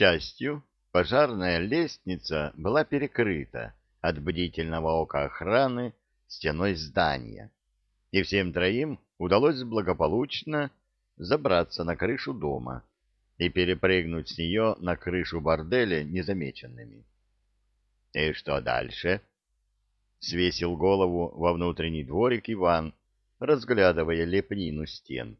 счастью, пожарная лестница была перекрыта от бдительного ока охраны стеной здания, и всем троим удалось благополучно забраться на крышу дома и перепрыгнуть с нее на крышу борделя незамеченными. — И что дальше? — свесил голову во внутренний дворик Иван, разглядывая лепнину стен.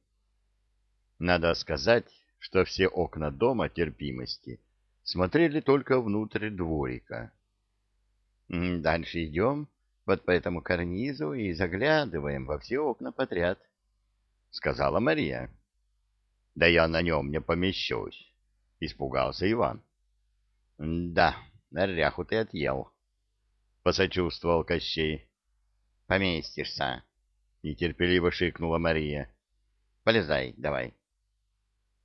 Надо сказать, что все окна дома терпимости смотрели только внутрь дворика. — Дальше идем вот по этому карнизу и заглядываем во все окна подряд, — сказала Мария. — Да я на нем не помещусь, — испугался Иван. — Да, ряху ты отъел, — посочувствовал Кощей. — Поместишься, — нетерпеливо шикнула Мария. — Полезай давай. —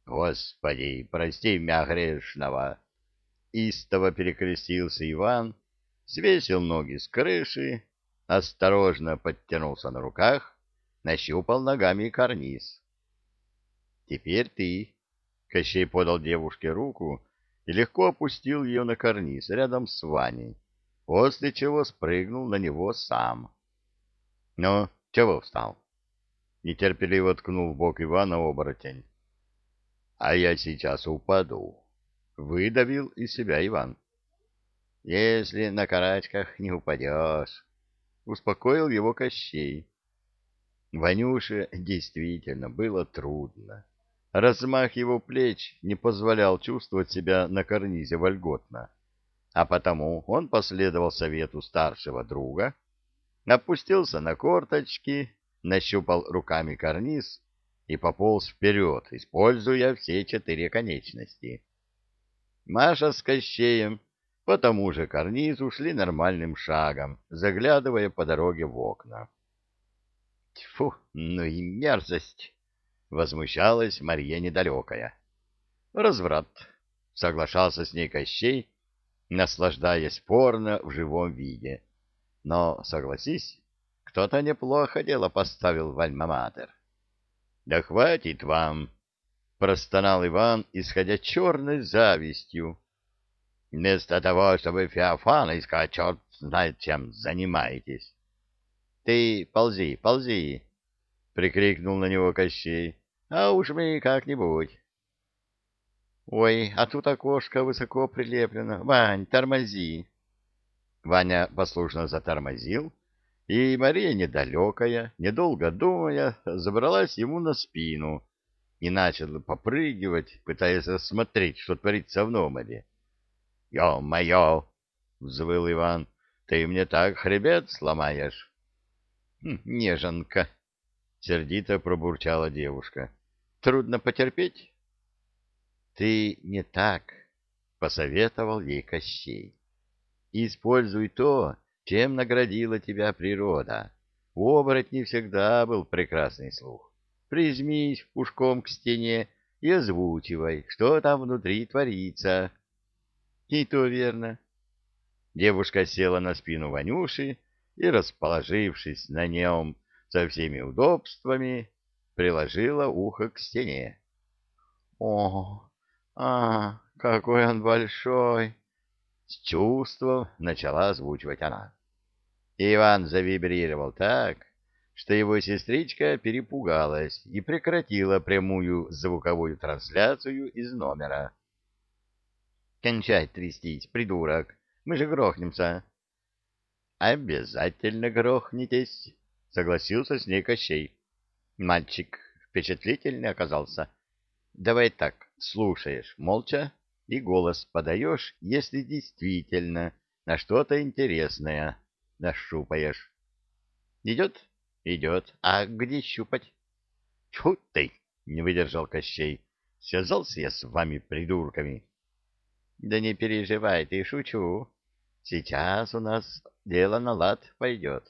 Господи, прости меня грешного! Истово перекрестился Иван, свесил ноги с крыши, осторожно подтянулся на руках, нащупал ногами карниз. — Теперь ты. Кощей подал девушке руку и легко опустил ее на карниз рядом с Ваней, после чего спрыгнул на него сам. — Ну, чего встал? Нетерпеливо ткнул в бок Ивана оборотень. — А я сейчас упаду. Выдавил из себя Иван. — Если на карачках не упадешь, — успокоил его Кощей. Ванюше действительно было трудно. Размах его плеч не позволял чувствовать себя на карнизе вольготно, а потому он последовал совету старшего друга, опустился на корточки, нащупал руками карниз и пополз вперед, используя все четыре конечности. Маша с Кощеем по тому же карнизу шли нормальным шагом, заглядывая по дороге в окна. Тьфу, ну и мерзость! — возмущалась Марья Недалекая. «Разврат», — соглашался с ней Кощей, наслаждаясь порно в живом виде. «Но, согласись, кто-то неплохо дело поставил в альма-матер». «Да хватит вам!» — простонал Иван, исходя черной завистью. «Вместо того, чтобы Феофана искать, черт знает, чем занимаетесь». «Ты ползи, ползи!» — прикрикнул на него Кощей. — А уж мы как-нибудь. — Ой, а тут окошко высоко прилеплено. Вань, тормози. Ваня послушно затормозил, и Мария недалекая, недолго думая, забралась ему на спину и начала попрыгивать, пытаясь рассмотреть, что творится в номере. — Ё-моё! — взвыл Иван. — Ты мне так хребет сломаешь. «Хм, — Неженка! — сердито пробурчала девушка. Трудно потерпеть? Ты не так, посоветовал ей Кощей. Используй то, чем наградила тебя природа. У оборотней всегда был прекрасный слух. Прижмись пушком к стене и озвучивай, что там внутри творится. И то верно. Девушка села на спину Ванюши и, расположившись на нем, со всеми удобствами, приложила ухо к стене. — О, а, какой он большой! — с чувством начала озвучивать она. Иван завибрировал так, что его сестричка перепугалась и прекратила прямую звуковую трансляцию из номера. — Кончай трястись, придурок, мы же грохнемся. — Обязательно грохнетесь, согласился с ней Кощей. Мальчик впечатлительный оказался. Давай так, слушаешь молча и голос подаешь, если действительно на что-то интересное нащупаешь. Идет? Идет. А где щупать? Тьфу ты! Не выдержал Кощей. Связался я с вами, придурками. Да не переживай, ты шучу. Сейчас у нас дело на лад пойдет.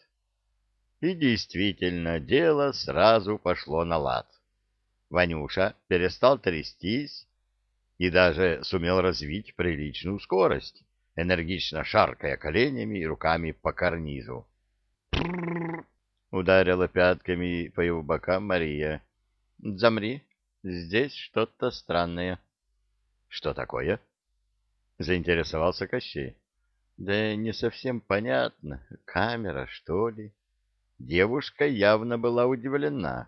И действительно, дело сразу пошло на лад. Ванюша перестал трястись и даже сумел развить приличную скорость, энергично шаркая коленями и руками по карнизу. Ударила пятками по его бокам Мария. «Замри, здесь что-то странное». «Что такое?» — заинтересовался Кощей. — Да не совсем понятно. Камера, что ли? Девушка явно была удивлена.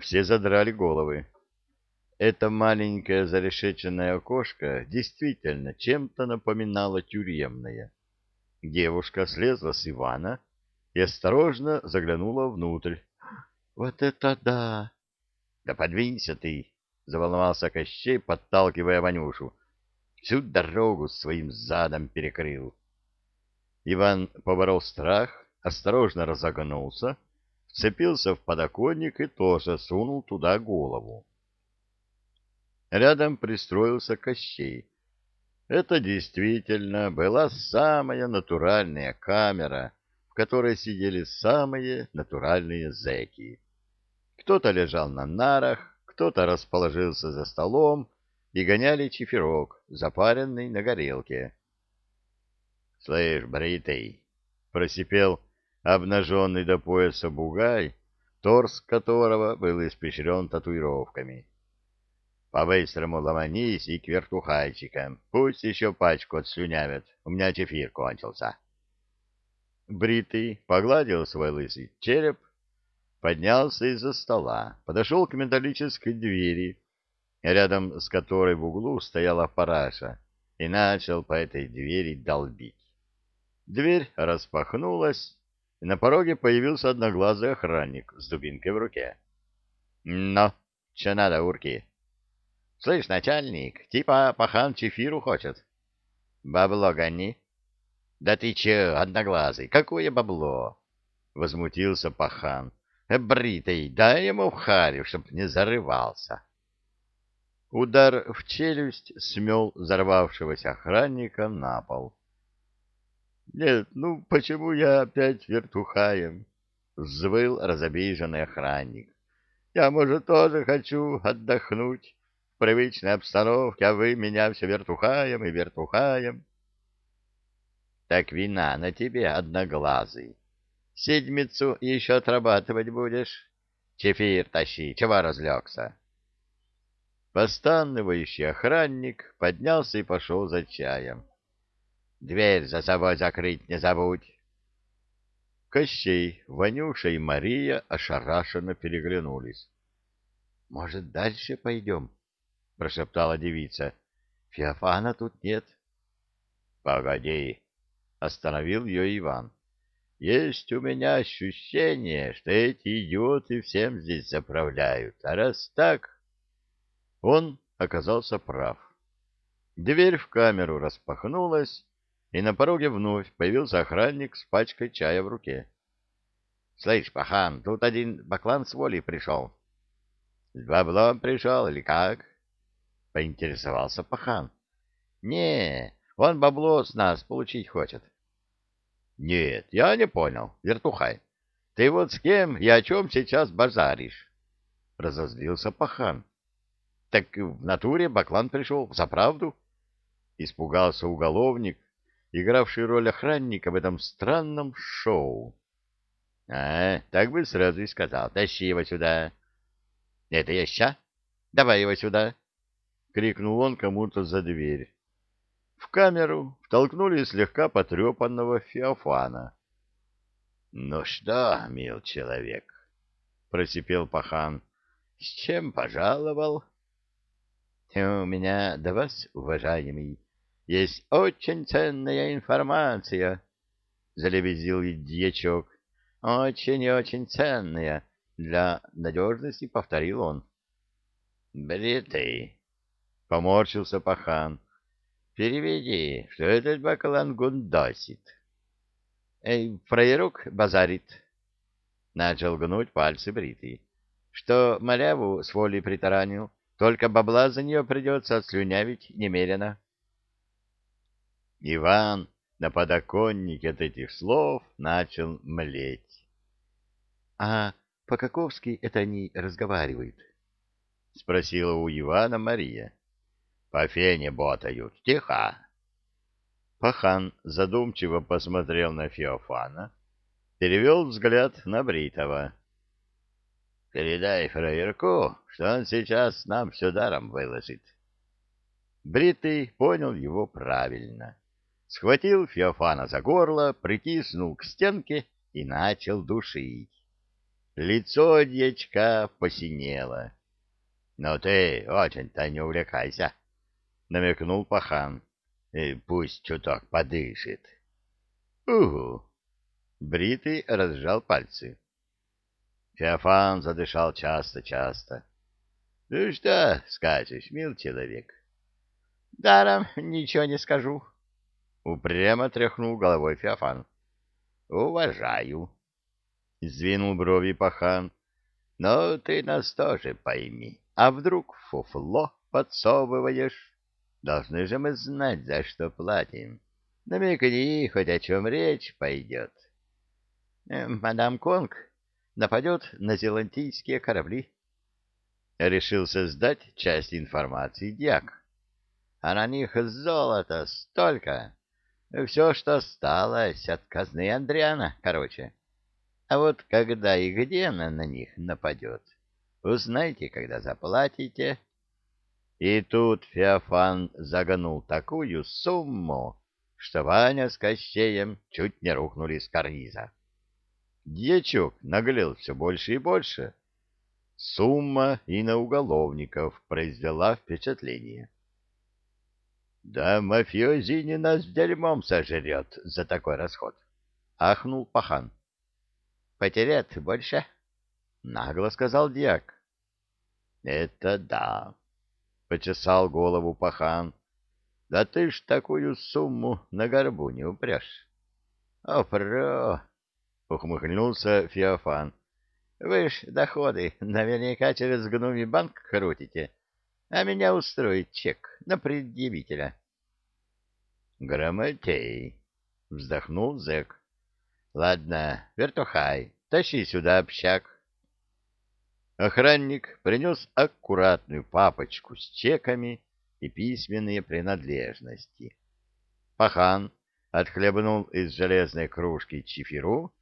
Все задрали головы. Это маленькое зарешеченное окошко действительно чем-то напоминало тюремное. Девушка слезла с Ивана и осторожно заглянула внутрь. — Вот это да! — Да подвинься ты! — заволновался Кощей, подталкивая Ванюшу. Всю дорогу своим задом перекрыл. Иван поборол страх, осторожно разогнулся, вцепился в подоконник и тоже сунул туда голову. Рядом пристроился Кощей. Это действительно была самая натуральная камера, в которой сидели самые натуральные зэки. Кто-то лежал на нарах, кто-то расположился за столом и гоняли чиферок, запаренный на горелке. — Слышь, бритый, — просипел обнаженный до пояса бугай, торс которого был испещрен татуировками. По-быстрому ломанись и к вертухайчикам. Пусть еще пачку отслюнявят. У меня чефир кончился. Бритый погладил свой лысый череп, поднялся из-за стола, подошел к металлической двери, рядом с которой в углу стояла параша, и начал по этой двери долбить. Дверь распахнулась, и на пороге появился одноглазый охранник с дубинкой в руке. — Ну, что надо, урки? — Слышь, начальник, типа пахан чефиру хочет. — Бабло гони. — Да ты че, одноглазый, какое бабло? — возмутился пахан. Э, — Бритый, дай ему в харю, чтоб не зарывался. Удар в челюсть смел взорвавшегося охранника на пол. — Нет, ну почему я опять вертухаем? — взвыл разобиженный охранник. — Я, может, тоже хочу отдохнуть привычной обстановке, а вы меня все вертухаем и вертухаем. — Так вина на тебе, одноглазый. Седмицу еще отрабатывать будешь? Чефир тащи, чего разлегся? Постанывающий охранник поднялся и пошел за чаем. — Дверь за собой закрыть не забудь. Кощей, Ванюша и Мария ошарашенно переглянулись. — Может, дальше пойдем? — прошептала девица. — Феофана тут нет. — Погоди, — остановил ее Иван. — Есть у меня ощущение, что эти идиоты всем здесь заправляют. А раз так, он оказался прав. Дверь в камеру распахнулась, и на пороге вновь появился охранник с пачкой чая в руке. — Слышь, пахан, тут один баклан с волей пришел. — С баблом пришел или как? — поинтересовался пахан. — Не, он бабло с нас получить хочет. — Нет, я не понял, вертухай. Ты вот с кем и о чем сейчас базаришь? — разозлился пахан. Так в натуре Баклан пришел, за правду. Испугался уголовник, игравший роль охранника в этом странном шоу. — А, так бы сразу и сказал. Тащи его сюда. — Это я ща? Давай его сюда. — крикнул он кому-то за дверь. В камеру втолкнули слегка потрепанного Феофана. — Ну что, мил человек, — просипел пахан, — с чем пожаловал? — у меня до вас, уважаемый, есть очень ценная информация, — залебезил дьячок. — Очень и очень ценная. Для надежности повторил он. — Бритый, — поморщился пахан. — Переведи, что этот баклан гундосит. — Эй, фраерук базарит. Начал гнуть пальцы бритый. — Что маляву с волей притаранил? — только бабла за нее придется отслюнявить немерено. Иван на подоконнике от этих слов начал млеть. — А по-каковски это они разговаривают? — спросила у Ивана Мария. — По фене ботают. Тихо. Пахан задумчиво посмотрел на Феофана, перевел взгляд на Бритова. Передай фраерку, что он сейчас нам все даром выложит. Бритый понял его правильно. Схватил Феофана за горло, притиснул к стенке и начал душить. Лицо дьячка посинело. — Но ты очень-то не увлекайся, — намекнул пахан. — Пусть чуток подышит. — Угу. Бритый разжал пальцы. Феофан задышал часто-часто. — Ну что скажешь, мил человек? — Даром ничего не скажу. Упрямо тряхнул головой Феофан. — Уважаю. Сдвинул брови пахан. — Но ты нас тоже пойми. А вдруг фуфло подсовываешь? Должны же мы знать, за что платим. Намекни, хоть о чем речь пойдет. Э, — Мадам Конг нападет на зелантийские корабли. Решился сдать часть информации дьяк. А на них золото столько. Все, что осталось от казны Андриана, короче. А вот когда и где она на них нападет, узнайте, когда заплатите. И тут Феофан загнул такую сумму, что Ваня с Кощеем чуть не рухнули с карниза. Дьячок наглел все больше и больше. Сумма и на уголовников произвела впечатление. Да мафиози не нас дерьмом сожрет за такой расход. Ахнул пахан. Потерят больше? Нагло сказал дьяк. Это да. Почесал голову пахан. Да ты ж такую сумму на горбу не упрешь. Опро! Ухмыхнулся Феофан. Вы ж доходы наверняка через гномий банк крутите а меня устроит чек на предъявителя. — Грамотей, — вздохнул зэк. — Ладно, вертухай, тащи сюда общак. Охранник принес аккуратную папочку с чеками и письменные принадлежности. Пахан отхлебнул из железной кружки чиферу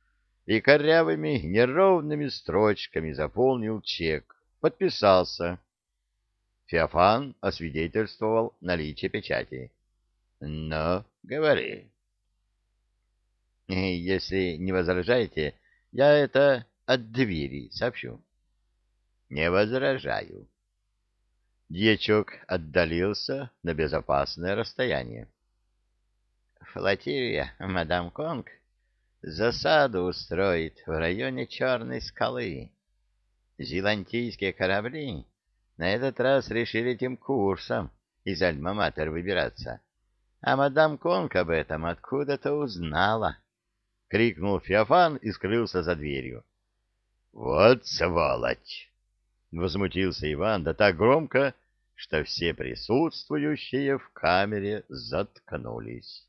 и корявыми неровными строчками заполнил чек, подписался — Феофан освидетельствовал наличие печати. — Ну, говори. — Если не возражаете, я это от двери сообщу. — Не возражаю. Дьячок отдалился на безопасное расстояние. — Флотилия, мадам Конг, засаду устроит в районе Черной скалы. Зелантийские корабли на этот раз решили тем курсом из Альма-Матер выбираться. А мадам Конг об этом откуда-то узнала. Крикнул Феофан и скрылся за дверью. — Вот сволочь! — возмутился Иван, да так громко, что все присутствующие в камере заткнулись.